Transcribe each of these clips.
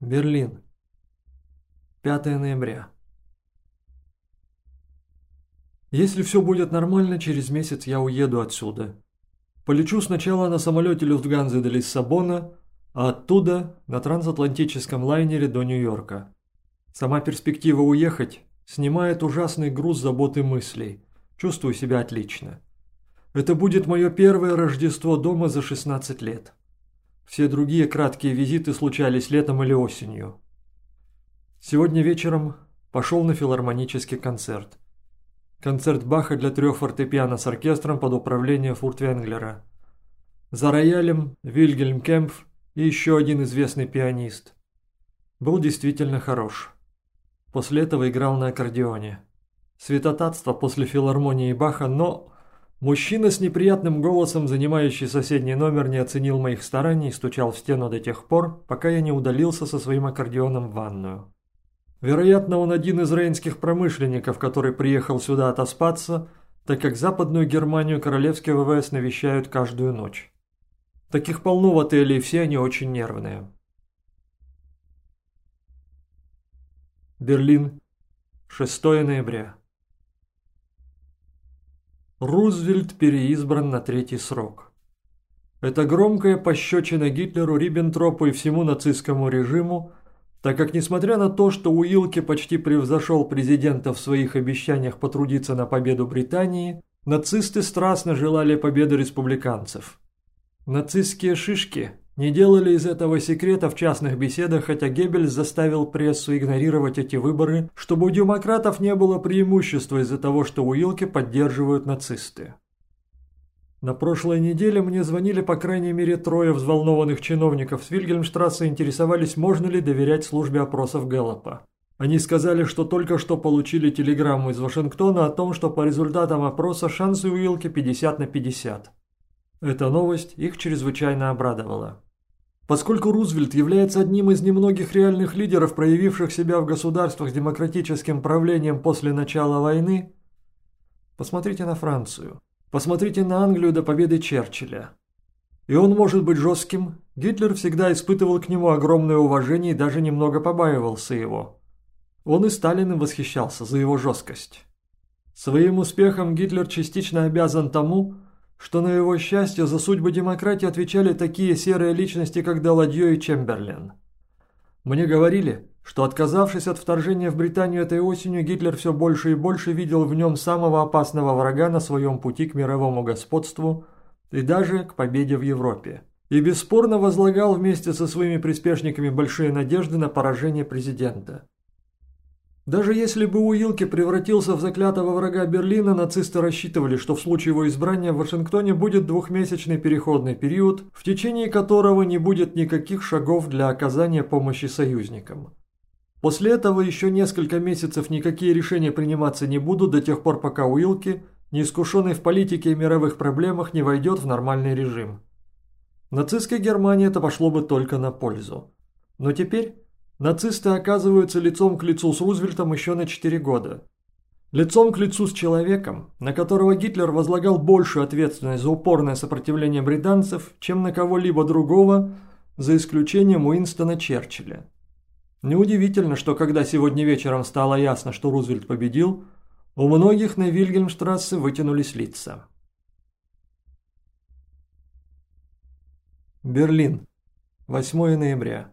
Берлин. 5 ноября. Если все будет нормально, через месяц я уеду отсюда. Полечу сначала на самолете Люфтганзы до Лиссабона, а оттуда на трансатлантическом лайнере до Нью-Йорка. Сама перспектива уехать снимает ужасный груз забот и мыслей. Чувствую себя отлично. Это будет мое первое Рождество дома за 16 лет. Все другие краткие визиты случались летом или осенью. Сегодня вечером пошел на филармонический концерт. Концерт Баха для трех фортепиано с оркестром под управлением Фуртвенглера. За роялем Вильгельм Кемпф и еще один известный пианист. Был действительно хорош. После этого играл на аккордеоне. Святотатство после филармонии Баха, но Мужчина с неприятным голосом, занимающий соседний номер, не оценил моих стараний и стучал в стену до тех пор, пока я не удалился со своим аккордеоном в ванную. Вероятно, он один из рейнских промышленников, который приехал сюда отоспаться, так как Западную Германию королевские ВВС навещают каждую ночь. Таких полно в отеле, и все они очень нервные. Берлин, 6 ноября. Рузвельт переизбран на третий срок. Это громкая пощечина Гитлеру, Риббентропу и всему нацистскому режиму, так как несмотря на то, что Уилки почти превзошел президента в своих обещаниях потрудиться на победу Британии, нацисты страстно желали победы республиканцев. Нацистские шишки не делали из этого секрета в частных беседах, хотя Геббельс заставил прессу игнорировать эти выборы, чтобы у демократов не было преимущества из-за того, что Уилки поддерживают нацисты. На прошлой неделе мне звонили по крайней мере трое взволнованных чиновников с Вильгельмштрассе и интересовались, можно ли доверять службе опросов Гэллопа. Они сказали, что только что получили телеграмму из Вашингтона о том, что по результатам опроса шансы Уилки 50 на 50. Эта новость их чрезвычайно обрадовала. Поскольку Рузвельт является одним из немногих реальных лидеров, проявивших себя в государствах с демократическим правлением после начала войны, посмотрите на Францию, посмотрите на Англию до победы Черчилля. И он может быть жестким, Гитлер всегда испытывал к нему огромное уважение и даже немного побаивался его. Он и Сталиным восхищался за его жесткость. Своим успехом Гитлер частично обязан тому, что на его счастье за судьбы демократии отвечали такие серые личности, как Даладье и Чемберлен. Мне говорили, что отказавшись от вторжения в Британию этой осенью, Гитлер все больше и больше видел в нем самого опасного врага на своем пути к мировому господству и даже к победе в Европе. И бесспорно возлагал вместе со своими приспешниками большие надежды на поражение президента. Даже если бы Уилки превратился в заклятого врага Берлина, нацисты рассчитывали, что в случае его избрания в Вашингтоне будет двухмесячный переходный период, в течение которого не будет никаких шагов для оказания помощи союзникам. После этого еще несколько месяцев никакие решения приниматься не будут до тех пор, пока Уилки, неискушенный в политике и мировых проблемах, не войдет в нормальный режим. Нацистской Германии это пошло бы только на пользу. Но теперь Нацисты оказываются лицом к лицу с Рузвельтом еще на 4 года. Лицом к лицу с человеком, на которого Гитлер возлагал большую ответственность за упорное сопротивление британцев, чем на кого-либо другого, за исключением Уинстона Черчилля. Неудивительно, что когда сегодня вечером стало ясно, что Рузвельт победил, у многих на Вильгельмштрассе вытянулись лица. Берлин. 8 ноября.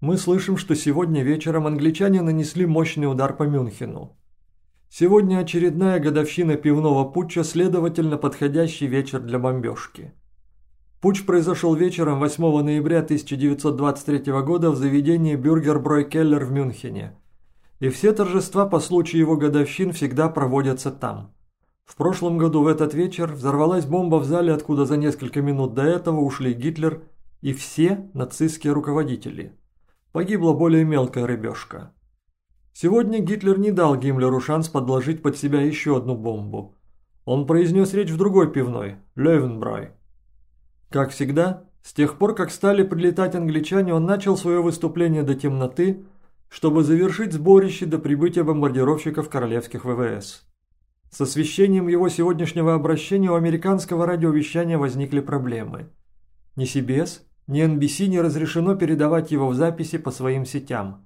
Мы слышим, что сегодня вечером англичане нанесли мощный удар по Мюнхену. Сегодня очередная годовщина пивного путча, следовательно, подходящий вечер для бомбежки. Путч произошел вечером 8 ноября 1923 года в заведении Бюргерброй Келлер в Мюнхене. И все торжества по случаю его годовщин всегда проводятся там. В прошлом году в этот вечер взорвалась бомба в зале, откуда за несколько минут до этого ушли Гитлер и все нацистские руководители – Погибла более мелкая рыбешка. Сегодня Гитлер не дал Гиммлеру шанс подложить под себя еще одну бомбу. Он произнес речь в другой пивной – Левенбрай. Как всегда, с тех пор, как стали прилетать англичане, он начал свое выступление до темноты, чтобы завершить сборище до прибытия бомбардировщиков королевских ВВС. С освещением его сегодняшнего обращения у американского радиовещания возникли проблемы. Ни CBS, ни NBC не разрешено передавать его в записи по своим сетям.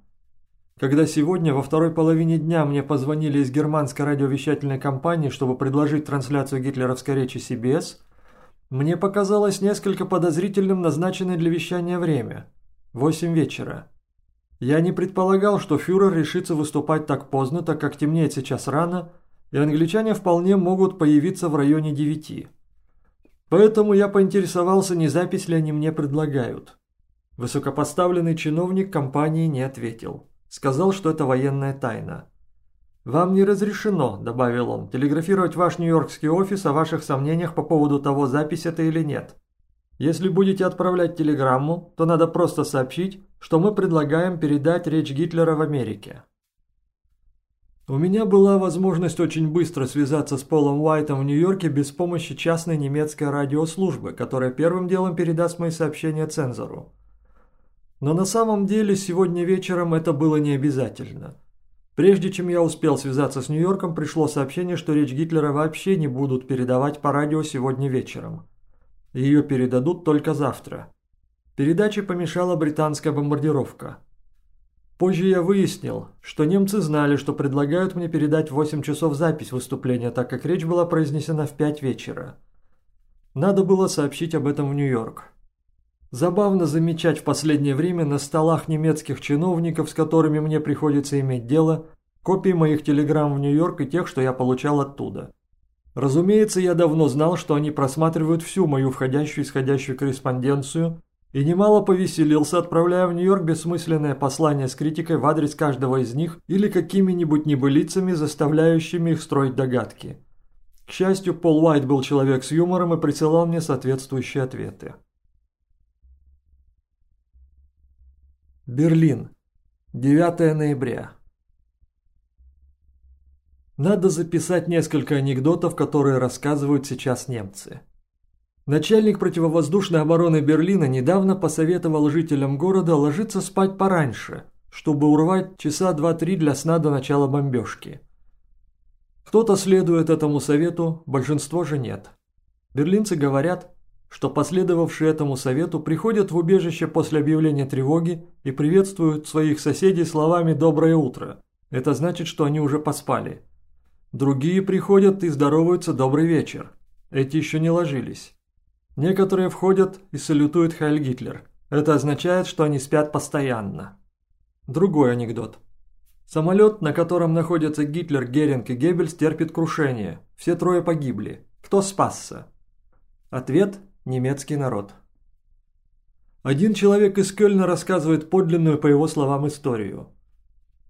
Когда сегодня во второй половине дня мне позвонили из германской радиовещательной компании, чтобы предложить трансляцию гитлеровской речи CBS, мне показалось несколько подозрительным назначенное для вещания время – 8 вечера. Я не предполагал, что фюрер решится выступать так поздно, так как темнеет сейчас рано, и англичане вполне могут появиться в районе девяти. Поэтому я поинтересовался, не запись ли они мне предлагают. Высокопоставленный чиновник компании не ответил. Сказал, что это военная тайна. «Вам не разрешено», – добавил он, – «телеграфировать ваш нью-йоркский офис о ваших сомнениях по поводу того, запись это или нет. Если будете отправлять телеграмму, то надо просто сообщить, что мы предлагаем передать речь Гитлера в Америке. У меня была возможность очень быстро связаться с Полом Уайтом в Нью-Йорке без помощи частной немецкой радиослужбы, которая первым делом передаст мои сообщения цензору. Но на самом деле сегодня вечером это было не обязательно. Прежде чем я успел связаться с Нью-Йорком, пришло сообщение, что речь Гитлера вообще не будут передавать по радио сегодня вечером. Ее передадут только завтра. Передаче помешала британская бомбардировка. Позже я выяснил, что немцы знали, что предлагают мне передать в 8 часов запись выступления, так как речь была произнесена в 5 вечера. Надо было сообщить об этом в Нью-Йорк. Забавно замечать в последнее время на столах немецких чиновников, с которыми мне приходится иметь дело, копии моих телеграмм в Нью-Йорк и тех, что я получал оттуда. Разумеется, я давно знал, что они просматривают всю мою входящую и исходящую корреспонденцию, и немало повеселился, отправляя в Нью-Йорк бессмысленное послание с критикой в адрес каждого из них или какими-нибудь небылицами, заставляющими их строить догадки. К счастью, Пол Уайт был человек с юмором и присылал мне соответствующие ответы. Берлин. 9 ноября. Надо записать несколько анекдотов, которые рассказывают сейчас немцы. Начальник противовоздушной обороны Берлина недавно посоветовал жителям города ложиться спать пораньше, чтобы урвать часа 2-3 для сна до начала бомбежки. Кто-то следует этому совету, большинство же нет. Берлинцы говорят, что последовавшие этому совету приходят в убежище после объявления тревоги и приветствуют своих соседей словами «доброе утро». Это значит, что они уже поспали. Другие приходят и здороваются «добрый вечер». Эти еще не ложились. Некоторые входят и салютуют Хайль Гитлер. Это означает, что они спят постоянно. Другой анекдот. Самолет, на котором находятся Гитлер, Геринг и Геббельс, терпит крушение. Все трое погибли. Кто спасся? Ответ – немецкий народ. Один человек из Кёльна рассказывает подлинную, по его словам, историю.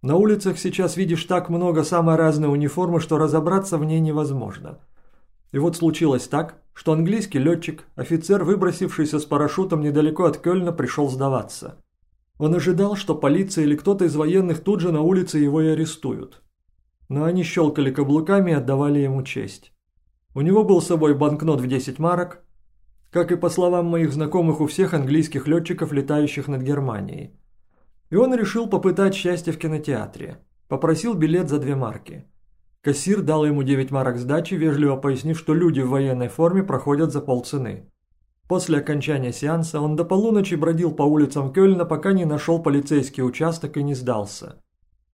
На улицах сейчас видишь так много самой разной униформы, что разобраться в ней невозможно. И вот случилось так, что английский летчик, офицер, выбросившийся с парашютом недалеко от Кёльна, пришел сдаваться. Он ожидал, что полиция или кто-то из военных тут же на улице его и арестуют. Но они щелкали каблуками и отдавали ему честь. У него был с собой банкнот в 10 марок, как и по словам моих знакомых у всех английских летчиков, летающих над Германией. И он решил попытать счастье в кинотеатре. Попросил билет за две марки. Кассир дал ему 9 марок сдачи, вежливо пояснив, что люди в военной форме проходят за полцены. После окончания сеанса он до полуночи бродил по улицам Кёльна, пока не нашел полицейский участок и не сдался.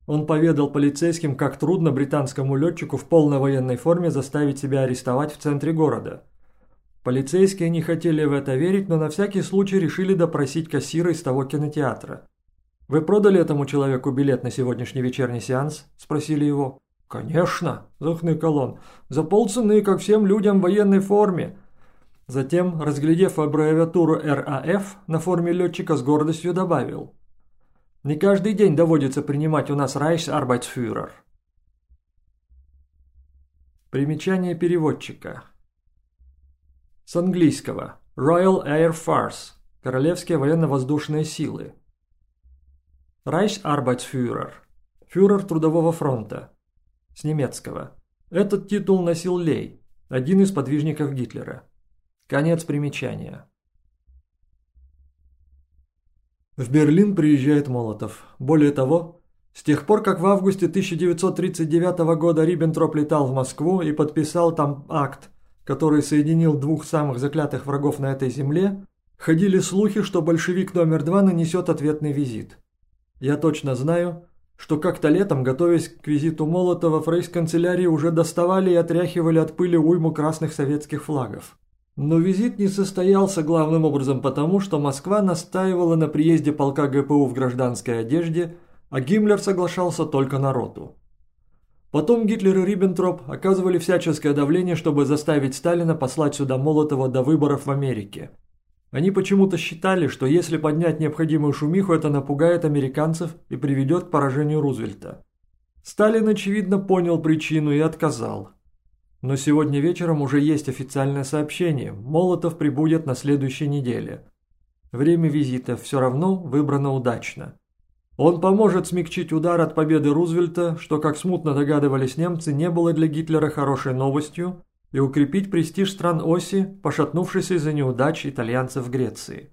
Он поведал полицейским, как трудно британскому летчику в полной военной форме заставить себя арестовать в центре города. Полицейские не хотели в это верить, но на всякий случай решили допросить кассира из того кинотеатра. «Вы продали этому человеку билет на сегодняшний вечерний сеанс?» – спросили его. «Конечно», – захныкал он, – «за полцены, как всем людям в военной форме». Затем, разглядев аббревиатуру РАФ на форме летчика, с гордостью добавил. «Не каждый день доводится принимать у нас Райхсарбайтсфюрер». Примечание переводчика. С английского. Royal Air Force. Королевские военно-воздушные силы. Райхсарбайтсфюрер. Фюрер Трудового фронта. С немецкого. Этот титул носил Лей, один из подвижников Гитлера. Конец примечания. В Берлин приезжает Молотов. Более того, с тех пор, как в августе 1939 года Риббентроп летал в Москву и подписал там акт, который соединил двух самых заклятых врагов на этой земле, Ходили слухи, что большевик номер два нанесет ответный визит. Я точно знаю, что как-то летом, готовясь к визиту Молотова, в рейс-канцелярии уже доставали и отряхивали от пыли уйму красных советских флагов. Но визит не состоялся главным образом потому, что Москва настаивала на приезде полка ГПУ в гражданской одежде, а Гиммлер соглашался только на роту. Потом Гитлер и Риббентроп оказывали всяческое давление, чтобы заставить Сталина послать сюда Молотова до выборов в Америке. Они почему-то считали, что если поднять необходимую шумиху, это напугает американцев и приведет к поражению Рузвельта. Сталин, очевидно, понял причину и отказал. Но сегодня вечером уже есть официальное сообщение. Молотов прибудет на следующей неделе. Время визита все равно выбрано удачно. Он поможет смягчить удар от победы Рузвельта, что, как смутно догадывались немцы, не было для Гитлера хорошей новостью, и укрепить престиж стран оси, пошатнувшейся из-за неудач итальянцев в Греции.